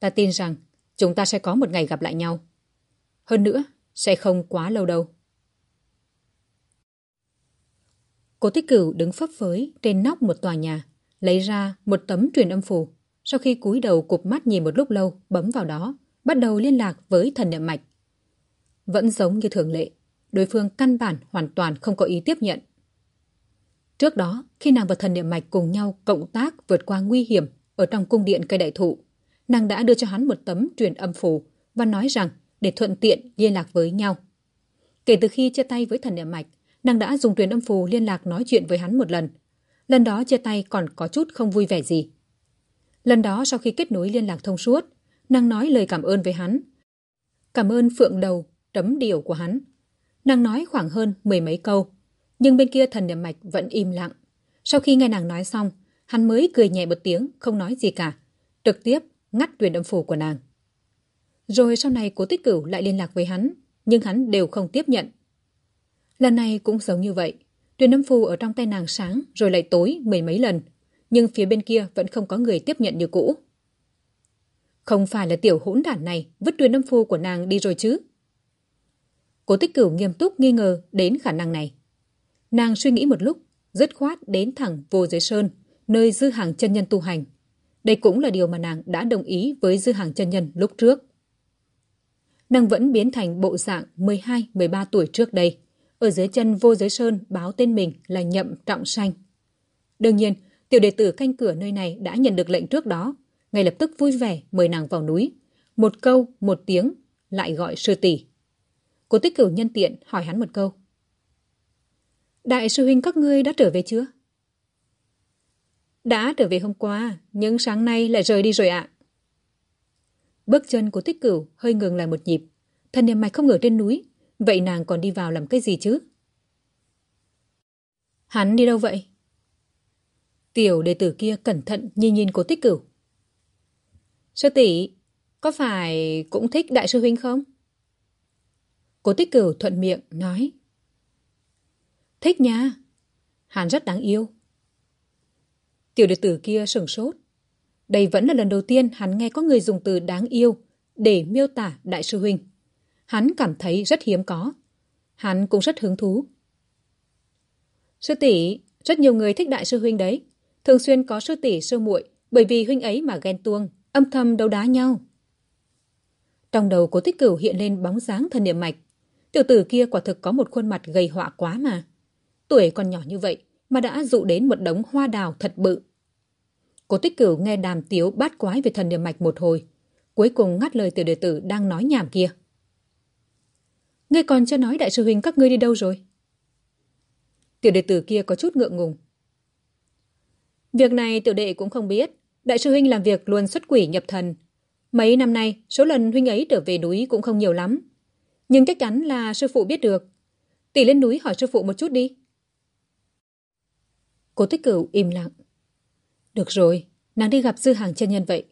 ta tin rằng chúng ta sẽ có một ngày gặp lại nhau. Hơn nữa, sẽ không quá lâu đâu. Cố tích cửu đứng phấp phới trên nóc một tòa nhà, lấy ra một tấm truyền âm phù. Sau khi cúi đầu cụp mắt nhìn một lúc lâu, bấm vào đó, bắt đầu liên lạc với thần niệm mạch. Vẫn giống như thường lệ, đối phương căn bản hoàn toàn không có ý tiếp nhận. Trước đó, khi nàng và thần niệm mạch cùng nhau cộng tác vượt qua nguy hiểm ở trong cung điện cây đại thụ, nàng đã đưa cho hắn một tấm truyền âm phù và nói rằng để thuận tiện liên lạc với nhau. Kể từ khi chia tay với thần niệm mạch, nàng đã dùng tuyến âm phù liên lạc nói chuyện với hắn một lần. Lần đó chia tay còn có chút không vui vẻ gì. Lần đó sau khi kết nối liên lạc thông suốt, nàng nói lời cảm ơn với hắn. Cảm ơn phượng đầu, tấm điều của hắn. Nàng nói khoảng hơn mười mấy câu, nhưng bên kia thần niệm mạch vẫn im lặng. Sau khi nghe nàng nói xong, hắn mới cười nhẹ một tiếng, không nói gì cả. Trực tiếp ngắt tuyển âm phù của nàng. Rồi sau này cố tích cửu lại liên lạc với hắn, nhưng hắn đều không tiếp nhận. Lần này cũng giống như vậy. Truyền âm phù ở trong tay nàng sáng rồi lại tối mười mấy lần, nhưng phía bên kia vẫn không có người tiếp nhận như cũ. Không phải là tiểu hỗn đản này vứt truyền âm phù của nàng đi rồi chứ? Cố tích cửu nghiêm túc nghi ngờ đến khả năng này. Nàng suy nghĩ một lúc, dứt khoát đến thẳng vô giới sơn, nơi dư hàng chân nhân tu hành. Đây cũng là điều mà nàng đã đồng ý với dư hàng chân nhân lúc trước. Nàng vẫn biến thành bộ dạng 12-13 tuổi trước đây. Ở dưới chân vô giới sơn báo tên mình là nhậm trọng sanh. Đương nhiên, tiểu đệ tử canh cửa nơi này đã nhận được lệnh trước đó. Ngay lập tức vui vẻ mời nàng vào núi. Một câu, một tiếng, lại gọi sư tỷ. Cố tích cửu nhân tiện hỏi hắn một câu. Đại sư huynh các ngươi đã trở về chưa? Đã trở về hôm qua, nhưng sáng nay lại rời đi rồi ạ. Bước chân của tích cửu hơi ngừng lại một nhịp. Thần niệm mạch không ở trên núi, vậy nàng còn đi vào làm cái gì chứ? Hắn đi đâu vậy? Tiểu đệ tử kia cẩn thận nhìn nhìn cố tích cửu. Sư tỷ, có phải cũng thích đại sư huynh không? Cố tích cửu thuận miệng nói. Thích nha. Hắn rất đáng yêu. Tiểu đệ tử kia sửng sốt. Đây vẫn là lần đầu tiên hắn nghe có người dùng từ đáng yêu để miêu tả đại sư huynh. Hắn cảm thấy rất hiếm có. Hắn cũng rất hứng thú. Sư tỷ, rất nhiều người thích đại sư huynh đấy. Thường xuyên có sư tỷ sư muội bởi vì huynh ấy mà ghen tuông, âm thầm đấu đá nhau. Trong đầu cố tích cửu hiện lên bóng dáng thần niệm mạch. Tiểu tử kia quả thực có một khuôn mặt gầy họa quá mà. Tuổi còn nhỏ như vậy mà đã dụ đến một đống hoa đào thật bự. Cố tích cửu nghe đàm tiếu bát quái về thần niệm mạch một hồi. Cuối cùng ngắt lời tiểu đệ tử đang nói nhảm kia. Ngươi còn chưa nói đại sư huynh các ngươi đi đâu rồi? Tiểu đệ tử kia có chút ngượng ngùng. Việc này tiểu đệ cũng không biết. Đại sư huynh làm việc luôn xuất quỷ nhập thần. Mấy năm nay, số lần huynh ấy trở về núi cũng không nhiều lắm. Nhưng chắc chắn là sư phụ biết được. Tỷ lên núi hỏi sư phụ một chút đi. Cố tích cửu im lặng. Được rồi, nàng đi gặp dư hàng chân nhân vậy.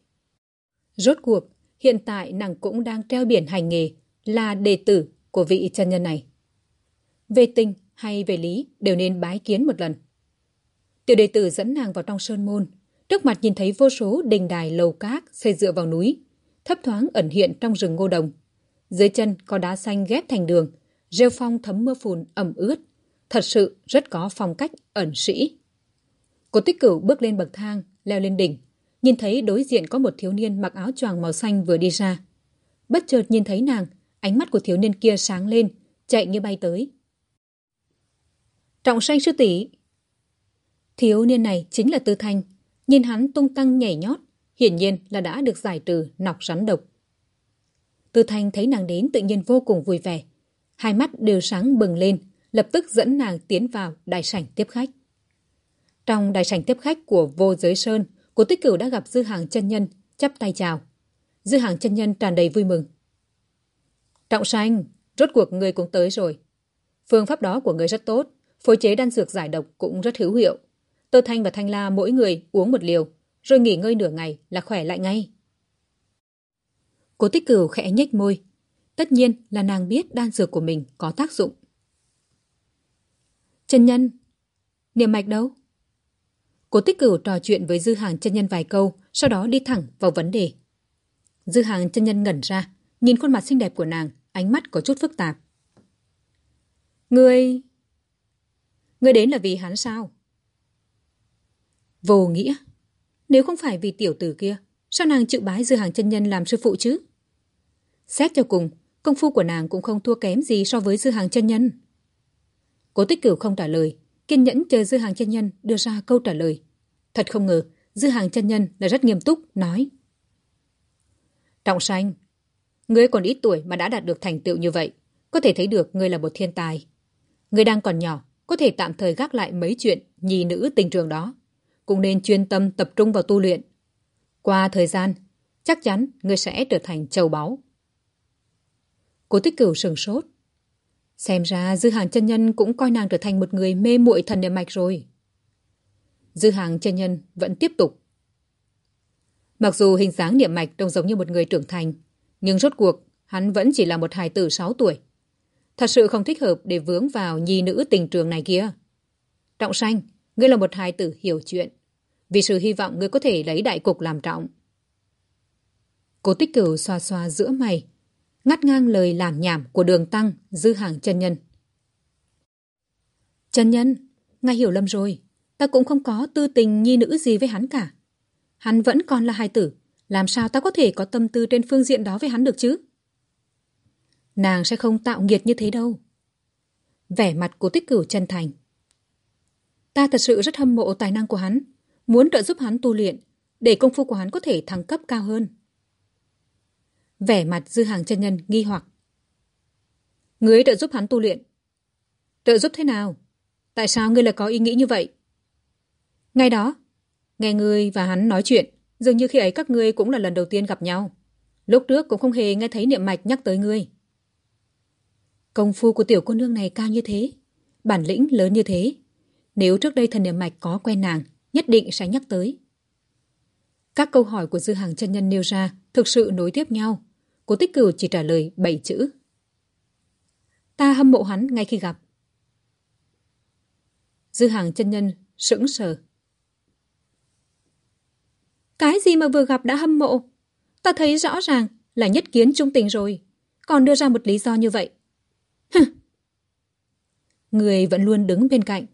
Rốt cuộc, hiện tại nàng cũng đang treo biển hành nghề là đệ tử của vị chân nhân này. Về tình hay về lý đều nên bái kiến một lần. Tiểu đệ tử dẫn nàng vào trong sơn môn, trước mặt nhìn thấy vô số đình đài lầu cát xây dựa vào núi, thấp thoáng ẩn hiện trong rừng ngô đồng. Dưới chân có đá xanh ghép thành đường, rêu phong thấm mưa phùn ẩm ướt, thật sự rất có phong cách ẩn sĩ. Cô tích cửu bước lên bậc thang, leo lên đỉnh, nhìn thấy đối diện có một thiếu niên mặc áo choàng màu xanh vừa đi ra. Bất chợt nhìn thấy nàng, ánh mắt của thiếu niên kia sáng lên, chạy như bay tới. Trọng sanh sư tỷ Thiếu niên này chính là Tư Thanh, nhìn hắn tung tăng nhảy nhót, hiển nhiên là đã được giải trừ nọc rắn độc. Tư Thanh thấy nàng đến tự nhiên vô cùng vui vẻ. Hai mắt đều sáng bừng lên, lập tức dẫn nàng tiến vào đại sảnh tiếp khách. Trong đại sảnh tiếp khách của vô giới sơn, Cố tích cửu đã gặp dư hàng chân nhân, chắp tay chào. Dư hàng chân nhân tràn đầy vui mừng. Trọng sanh, rốt cuộc người cũng tới rồi. Phương pháp đó của người rất tốt, phối chế đan dược giải độc cũng rất hữu hiệu. Tơ Thanh và Thanh La mỗi người uống một liều, rồi nghỉ ngơi nửa ngày là khỏe lại ngay. Cố tích cửu khẽ nhếch môi. Tất nhiên là nàng biết đan dược của mình có tác dụng. Chân nhân, niệm mạch đâu? Cố tích cửu trò chuyện với dư hàng chân nhân vài câu, sau đó đi thẳng vào vấn đề. Dư hàng chân nhân ngẩn ra, nhìn khuôn mặt xinh đẹp của nàng, ánh mắt có chút phức tạp. Ngươi... Ngươi đến là vì hắn sao? Vô nghĩa. Nếu không phải vì tiểu tử kia, sao nàng chịu bái dư hàng chân nhân làm sư phụ chứ? Xét cho cùng, công phu của nàng cũng không thua kém gì so với dư hàng chân nhân. Cố tích cửu không trả lời, kiên nhẫn chờ dư hàng chân nhân đưa ra câu trả lời. Thật không ngờ, dư hàng chân nhân là rất nghiêm túc, nói. Trọng sanh, ngươi còn ít tuổi mà đã đạt được thành tựu như vậy, có thể thấy được ngươi là một thiên tài. Ngươi đang còn nhỏ, có thể tạm thời gác lại mấy chuyện nhì nữ tình trường đó. Cũng nên chuyên tâm tập trung vào tu luyện. Qua thời gian, chắc chắn ngươi sẽ trở thành châu báu. Cố tích cửu sừng sốt. Xem ra Dư Hàng chân nhân cũng coi nàng trở thành một người mê muội thần niệm mạch rồi. Dư Hàng chân nhân vẫn tiếp tục. Mặc dù hình dáng niệm mạch trông giống như một người trưởng thành, nhưng rốt cuộc hắn vẫn chỉ là một hài tử 6 tuổi. Thật sự không thích hợp để vướng vào nhi nữ tình trường này kia. Trọng sanh, ngươi là một hài tử hiểu chuyện. Vì sự hy vọng ngươi có thể lấy đại cục làm trọng. Cố tích cửu xoa xoa giữa mày, ngắt ngang lời làm nhảm của đường tăng dư hàng chân nhân. Chân nhân, ngài hiểu lầm rồi. Ta cũng không có tư tình nhi nữ gì với hắn cả. Hắn vẫn còn là hài tử. Làm sao ta có thể có tâm tư trên phương diện đó với hắn được chứ? Nàng sẽ không tạo nghiệt như thế đâu. Vẻ mặt của tích cửu chân thành. Ta thật sự rất hâm mộ tài năng của hắn. Muốn trợ giúp hắn tu luyện để công phu của hắn có thể thăng cấp cao hơn. Vẻ mặt dư hàng chân nhân nghi hoặc. Ngươi trợ giúp hắn tu luyện. Trợ giúp thế nào? Tại sao ngươi lại có ý nghĩ như vậy? Ngay đó, nghe ngươi và hắn nói chuyện, dường như khi ấy các ngươi cũng là lần đầu tiên gặp nhau. Lúc trước cũng không hề nghe thấy niệm mạch nhắc tới ngươi. Công phu của tiểu cô nương này cao như thế, bản lĩnh lớn như thế. Nếu trước đây thần niệm mạch có quen nàng, nhất định sẽ nhắc tới. Các câu hỏi của dư hàng chân nhân nêu ra thực sự nối tiếp nhau. Cố tích cửu chỉ trả lời bảy chữ. Ta hâm mộ hắn ngay khi gặp. Dư hàng chân nhân sững sờ. Cái gì mà vừa gặp đã hâm mộ? Ta thấy rõ ràng là nhất kiến trung tình rồi. Còn đưa ra một lý do như vậy. Hừ. Người vẫn luôn đứng bên cạnh.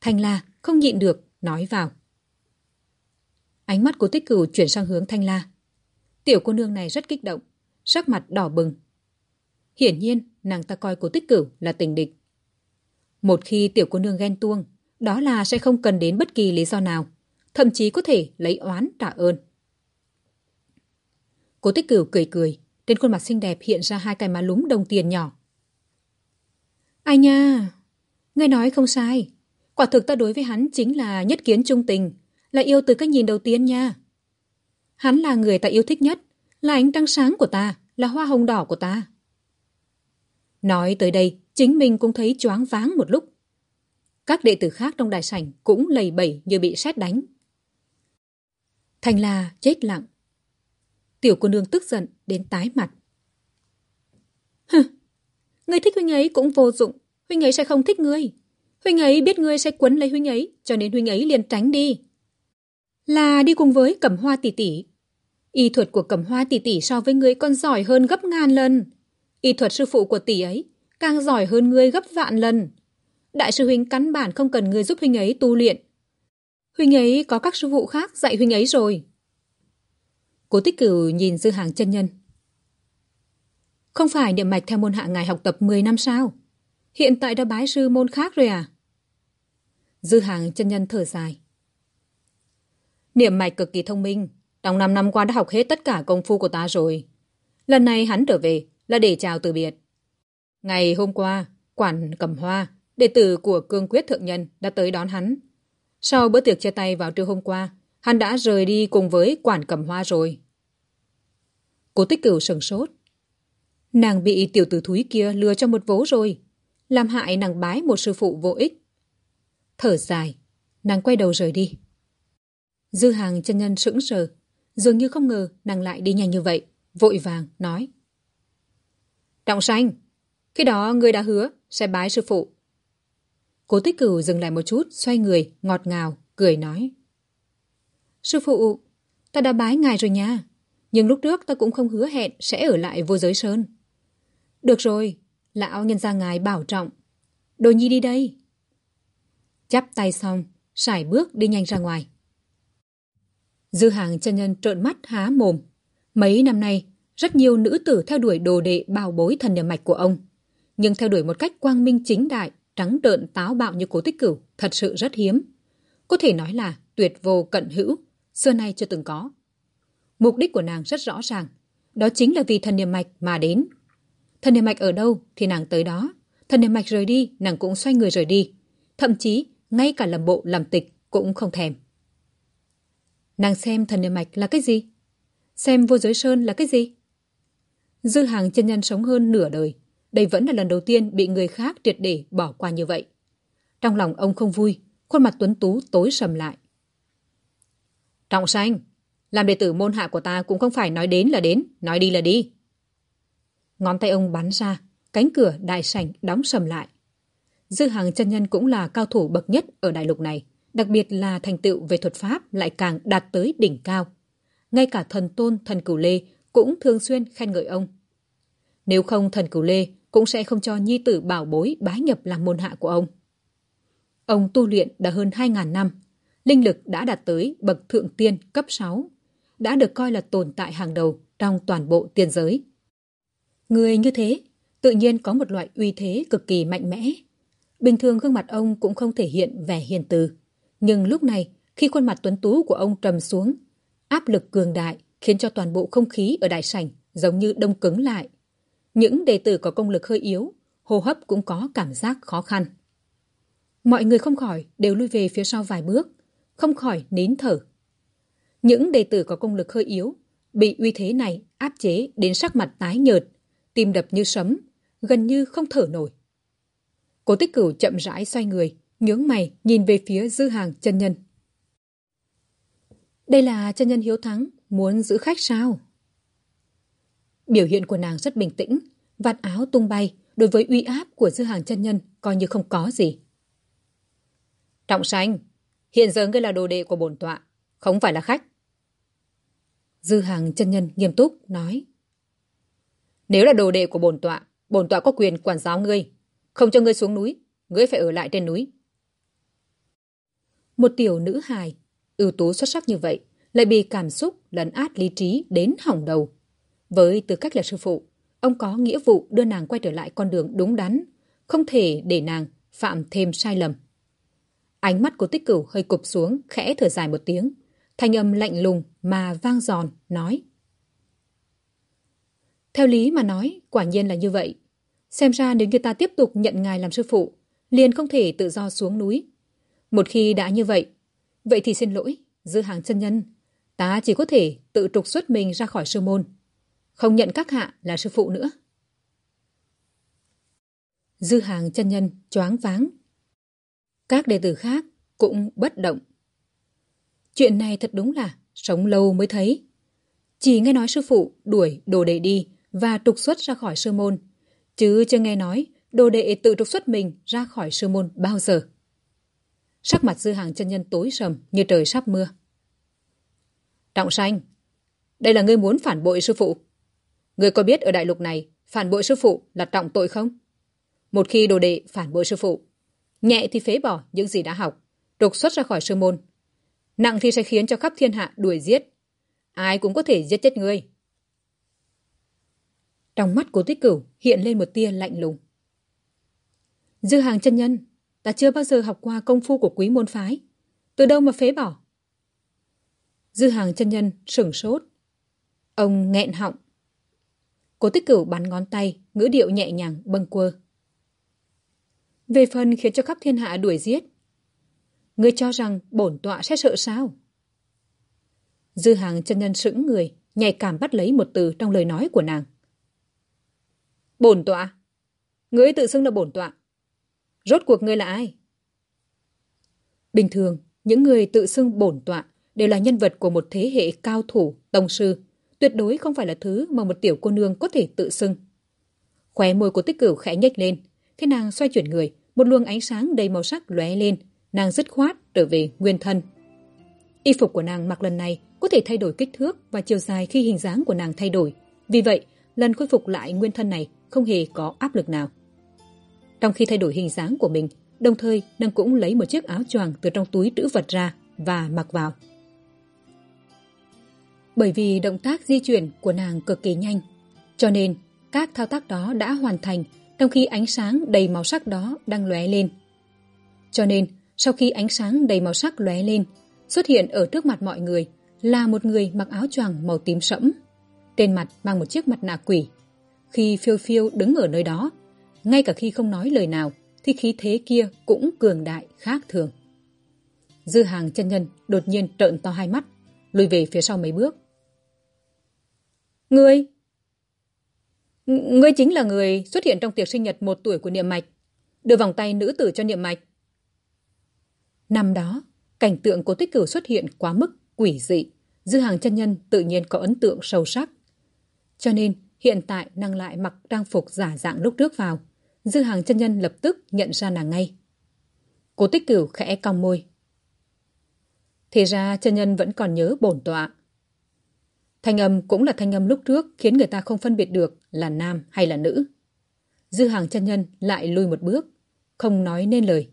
Thanh La không nhịn được, nói vào. Ánh mắt của tích cửu chuyển sang hướng Thanh La. Tiểu cô nương này rất kích động, sắc mặt đỏ bừng. Hiển nhiên, nàng ta coi cố tích cửu là tình địch. Một khi tiểu cô nương ghen tuông, đó là sẽ không cần đến bất kỳ lý do nào, thậm chí có thể lấy oán trả ơn. Cố tích cửu cười cười, trên khuôn mặt xinh đẹp hiện ra hai cái má lúm đồng tiền nhỏ. Ai nha, ngươi nói không sai. Quả thực ta đối với hắn chính là nhất kiến trung tình, là yêu từ cách nhìn đầu tiên nha. Hắn là người ta yêu thích nhất, là ánh trăng sáng của ta, là hoa hồng đỏ của ta. Nói tới đây, chính mình cũng thấy choáng váng một lúc. Các đệ tử khác trong đại sảnh cũng lầy bẩy như bị sét đánh. Thành là chết lặng. Tiểu cô nương tức giận đến tái mặt. Hừ, người thích huynh ấy cũng vô dụng, huynh ấy sẽ không thích ngươi. Huynh ấy biết ngươi sẽ quấn lấy huynh ấy, cho nên huynh ấy liền tránh đi. Là đi cùng với cẩm hoa tỷ tỷ. Y thuật của cẩm hoa tỷ tỷ so với ngươi còn giỏi hơn gấp ngàn lần. Y thuật sư phụ của tỷ ấy càng giỏi hơn ngươi gấp vạn lần. Đại sư huynh căn bản không cần ngươi giúp huynh ấy tu luyện. Huynh ấy có các sư phụ khác dạy huynh ấy rồi. Cố tích cửu nhìn dư hàng chân nhân. Không phải niệm mạch theo môn hạ ngài học tập 10 năm sao? Hiện tại đã bái sư môn khác rồi à? Dư hàng chân nhân thở dài. Niệm mạch cực kỳ thông minh. Trong 5 năm qua đã học hết tất cả công phu của ta rồi. Lần này hắn trở về là để chào từ biệt. Ngày hôm qua, quản cầm hoa, đệ tử của cương quyết thượng nhân đã tới đón hắn. Sau bữa tiệc chia tay vào trưa hôm qua, hắn đã rời đi cùng với quản cầm hoa rồi. Cố tích cửu sừng sốt. Nàng bị tiểu tử thúi kia lừa cho một vố rồi. Làm hại nàng bái một sư phụ vô ích. Thở dài, nàng quay đầu rời đi. Dư hàng chân nhân sững sờ, dường như không ngờ nàng lại đi nhanh như vậy, vội vàng nói. Trọng xanh, khi đó ngươi đã hứa sẽ bái sư phụ. Cố tích cửu dừng lại một chút, xoay người, ngọt ngào, cười nói. Sư phụ, ta đã bái ngài rồi nha, nhưng lúc trước ta cũng không hứa hẹn sẽ ở lại vô giới sơn. Được rồi, lão nhân gia ngài bảo trọng. Đồ nhi đi đây. Chắp tay xong, sải bước đi nhanh ra ngoài. Dư hàng chân nhân trợn mắt há mồm. Mấy năm nay, rất nhiều nữ tử theo đuổi đồ đệ bào bối thần niệm mạch của ông. Nhưng theo đuổi một cách quang minh chính đại, trắng trợn táo bạo như cố tích cửu thật sự rất hiếm. Có thể nói là tuyệt vô cận hữu, xưa nay chưa từng có. Mục đích của nàng rất rõ ràng, đó chính là vì thần niệm mạch mà đến. Thần niệm mạch ở đâu thì nàng tới đó, thần niệm mạch rời đi, nàng cũng xoay người rời đi. Thậm chí, ngay cả làm bộ làm tịch cũng không thèm. Nàng xem thần niệm mạch là cái gì? Xem vô giới sơn là cái gì? Dư hàng chân nhân sống hơn nửa đời. Đây vẫn là lần đầu tiên bị người khác triệt để bỏ qua như vậy. Trong lòng ông không vui, khuôn mặt tuấn tú tối sầm lại. Trọng xanh, làm đệ tử môn hạ của ta cũng không phải nói đến là đến, nói đi là đi. Ngón tay ông bắn ra, cánh cửa đại sảnh đóng sầm lại. Dư hàng chân nhân cũng là cao thủ bậc nhất ở đại lục này đặc biệt là thành tựu về thuật pháp lại càng đạt tới đỉnh cao. Ngay cả thần tôn thần cửu lê cũng thường xuyên khen ngợi ông. Nếu không thần cửu lê cũng sẽ không cho nhi tử bảo bối bái nhập làm môn hạ của ông. Ông tu luyện đã hơn 2.000 năm, linh lực đã đạt tới bậc thượng tiên cấp 6, đã được coi là tồn tại hàng đầu trong toàn bộ tiên giới. Người như thế, tự nhiên có một loại uy thế cực kỳ mạnh mẽ. Bình thường gương mặt ông cũng không thể hiện vẻ hiền từ. Nhưng lúc này, khi khuôn mặt tuấn tú của ông trầm xuống, áp lực cường đại khiến cho toàn bộ không khí ở đại sảnh giống như đông cứng lại. Những đệ tử có công lực hơi yếu, hô hấp cũng có cảm giác khó khăn. Mọi người không khỏi đều lui về phía sau vài bước, không khỏi nín thở. Những đệ tử có công lực hơi yếu, bị uy thế này áp chế đến sắc mặt tái nhợt, tim đập như sấm, gần như không thở nổi. Cố tích cửu chậm rãi xoay người, nhướng mày nhìn về phía dư hàng chân nhân. Đây là chân nhân hiếu thắng, muốn giữ khách sao? Biểu hiện của nàng rất bình tĩnh, vạt áo tung bay đối với uy áp của dư hàng chân nhân coi như không có gì. Trọng sanh, hiện giờ ngươi là đồ đệ của bổn tọa, không phải là khách. Dư hàng chân nhân nghiêm túc nói. Nếu là đồ đệ của bổn tọa, bổn tọa có quyền quản giáo ngươi, không cho ngươi xuống núi, ngươi phải ở lại trên núi. Một tiểu nữ hài, ưu tú xuất sắc như vậy, lại bị cảm xúc lấn át lý trí đến hỏng đầu. Với tư cách là sư phụ, ông có nghĩa vụ đưa nàng quay trở lại con đường đúng đắn, không thể để nàng phạm thêm sai lầm. Ánh mắt của tích cửu hơi cụp xuống, khẽ thở dài một tiếng. Thanh âm lạnh lùng mà vang giòn, nói. Theo lý mà nói, quả nhiên là như vậy. Xem ra nếu như ta tiếp tục nhận ngài làm sư phụ, liền không thể tự do xuống núi. Một khi đã như vậy, vậy thì xin lỗi, dư hàng chân nhân, ta chỉ có thể tự trục xuất mình ra khỏi sư môn, không nhận các hạ là sư phụ nữa. Dư hàng chân nhân choáng váng. Các đệ tử khác cũng bất động. Chuyện này thật đúng là sống lâu mới thấy. Chỉ nghe nói sư phụ đuổi đồ đệ đi và trục xuất ra khỏi sư môn, chứ chưa nghe nói đồ đệ tự trục xuất mình ra khỏi sư môn bao giờ. Sắc mặt dư hàng chân nhân tối sầm như trời sắp mưa. Trọng sanh, đây là ngươi muốn phản bội sư phụ người có biết ở đại lục này phản bội sư phụ là trọng tội không? Một khi đồ đệ phản bội sư phụ, nhẹ thì phế bỏ những gì đã học, trục xuất ra khỏi sư môn. Nặng thì sẽ khiến cho khắp thiên hạ đuổi giết. Ai cũng có thể giết chết ngươi. Trong mắt của tích cửu hiện lên một tia lạnh lùng. Dư hàng chân nhân, ta chưa bao giờ học qua công phu của quý môn phái. Từ đâu mà phế bỏ? Dư hàng chân nhân sửng sốt. Ông nghẹn họng. Cố tích cửu bắn ngón tay, ngữ điệu nhẹ nhàng bâng quơ. Về phần khiến cho khắp thiên hạ đuổi giết. Ngươi cho rằng bổn tọa sẽ sợ sao? Dư hàng chân nhân sững người, nhạy cảm bắt lấy một từ trong lời nói của nàng. Bổn tọa? Ngươi tự xưng là bổn tọa. Rốt cuộc ngươi là ai? Bình thường, những người tự xưng bổn tọa đều là nhân vật của một thế hệ cao thủ, tông sư, tuyệt đối không phải là thứ mà một tiểu cô nương có thể tự xưng. Khóe môi của tích cửu khẽ nhếch lên, khi nàng xoay chuyển người, một luồng ánh sáng đầy màu sắc lóe lên, nàng dứt khoát trở về nguyên thân. Y phục của nàng mặc lần này có thể thay đổi kích thước và chiều dài khi hình dáng của nàng thay đổi. Vì vậy, lần khôi phục lại nguyên thân này không hề có áp lực nào. Trong khi thay đổi hình dáng của mình, đồng thời nàng cũng lấy một chiếc áo choàng từ trong túi trữ vật ra và mặc vào. Bởi vì động tác di chuyển của nàng cực kỳ nhanh, cho nên các thao tác đó đã hoàn thành trong khi ánh sáng đầy màu sắc đó đang lóe lên. Cho nên, sau khi ánh sáng đầy màu sắc lóe lên, xuất hiện ở trước mặt mọi người là một người mặc áo choàng màu tím sẫm. Trên mặt mang một chiếc mặt nạ quỷ. Khi phiêu phiêu đứng ở nơi đó, ngay cả khi không nói lời nào, thì khí thế kia cũng cường đại khác thường. Dư hàng chân nhân đột nhiên trợn to hai mắt, lùi về phía sau mấy bước. Ngươi! Ngươi chính là người xuất hiện trong tiệc sinh nhật một tuổi của Niệm Mạch, đưa vòng tay nữ tử cho Niệm Mạch. Năm đó, cảnh tượng của tích cửu xuất hiện quá mức quỷ dị, dư hàng chân nhân tự nhiên có ấn tượng sâu sắc. Cho nên, hiện tại nàng lại mặc trang phục giả dạng lúc trước vào. Dư hàng chân nhân lập tức nhận ra nàng ngay. Cố tích cửu khẽ cong môi. Thì ra chân nhân vẫn còn nhớ bổn tọa. Thanh âm cũng là thanh âm lúc trước khiến người ta không phân biệt được là nam hay là nữ. Dư hàng chân nhân lại lùi một bước, không nói nên lời.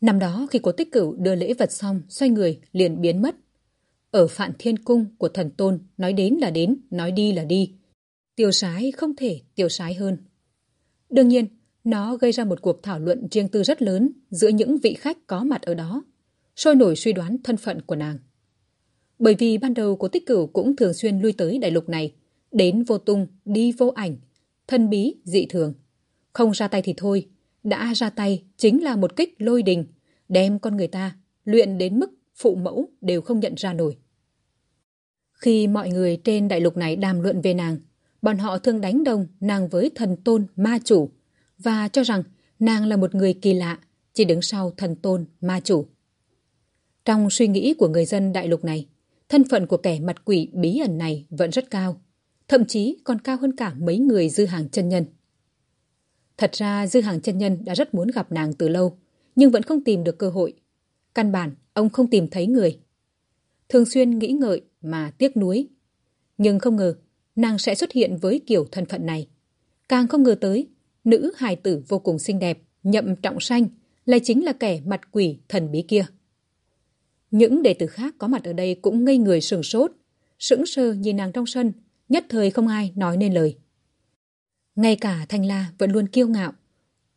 Năm đó khi cố tích cửu đưa lễ vật xong, xoay người liền biến mất. Ở phạn thiên cung của thần tôn, nói đến là đến, nói đi là đi. Tiêu sái không thể tiêu sái hơn. Đương nhiên, nó gây ra một cuộc thảo luận riêng tư rất lớn giữa những vị khách có mặt ở đó, sôi nổi suy đoán thân phận của nàng. Bởi vì ban đầu cố tích cửu cũng thường xuyên lui tới đại lục này, đến vô tung, đi vô ảnh, thân bí, dị thường. Không ra tay thì thôi, đã ra tay chính là một kích lôi đình, đem con người ta luyện đến mức phụ mẫu đều không nhận ra nổi. Khi mọi người trên đại lục này đàm luận về nàng, bọn họ thường đánh đồng nàng với thần tôn ma chủ và cho rằng nàng là một người kỳ lạ, chỉ đứng sau thần tôn ma chủ. Trong suy nghĩ của người dân đại lục này, thân phận của kẻ mặt quỷ bí ẩn này vẫn rất cao, thậm chí còn cao hơn cả mấy người dư hàng chân nhân. Thật ra dư hàng chân nhân đã rất muốn gặp nàng từ lâu, nhưng vẫn không tìm được cơ hội. Căn bản, ông không tìm thấy người. Thường xuyên nghĩ ngợi mà tiếc nuối. Nhưng không ngờ, nàng sẽ xuất hiện với kiểu thân phận này. Càng không ngờ tới, nữ hài tử vô cùng xinh đẹp, nhậm trọng xanh, lại chính là kẻ mặt quỷ thần bí kia. Những đệ tử khác có mặt ở đây cũng ngây người sừng sốt, sững sờ nhìn nàng trong sân, nhất thời không ai nói nên lời. Ngay cả Thanh La vẫn luôn kiêu ngạo,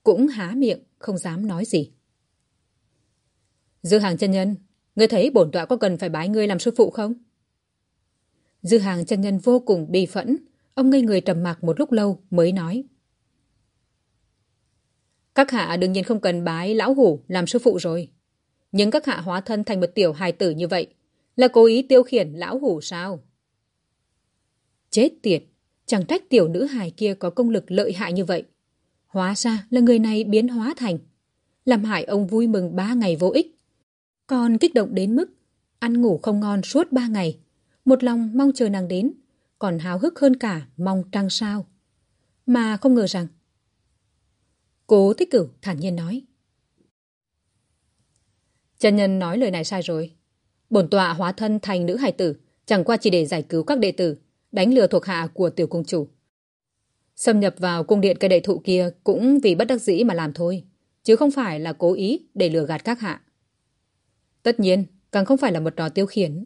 cũng há miệng không dám nói gì. Dư hàng chân nhân, ngươi thấy bổn tọa có cần phải bái ngươi làm sư phụ không? Dư hàng chân nhân vô cùng bi phẫn, ông ngây người trầm mặc một lúc lâu mới nói. Các hạ đương nhiên không cần bái lão hủ làm sư phụ rồi. Nhưng các hạ hóa thân thành một tiểu hài tử như vậy là cố ý tiêu khiển lão hủ sao? Chết tiệt, chẳng trách tiểu nữ hài kia có công lực lợi hại như vậy. Hóa ra là người này biến hóa thành. Làm hại ông vui mừng ba ngày vô ích. Còn kích động đến mức ăn ngủ không ngon suốt ba ngày. Một lòng mong chờ nàng đến, còn háo hức hơn cả mong trăng sao. Mà không ngờ rằng Cố thích cửu thản nhiên nói. Chân nhân nói lời này sai rồi. Bổn tọa hóa thân thành nữ hài tử, chẳng qua chỉ để giải cứu các đệ tử, đánh lừa thuộc hạ của tiểu cung chủ. Xâm nhập vào cung điện cây đệ thụ kia cũng vì bất đắc dĩ mà làm thôi, chứ không phải là cố ý để lừa gạt các hạ. Tất nhiên, càng không phải là một trò tiêu khiển.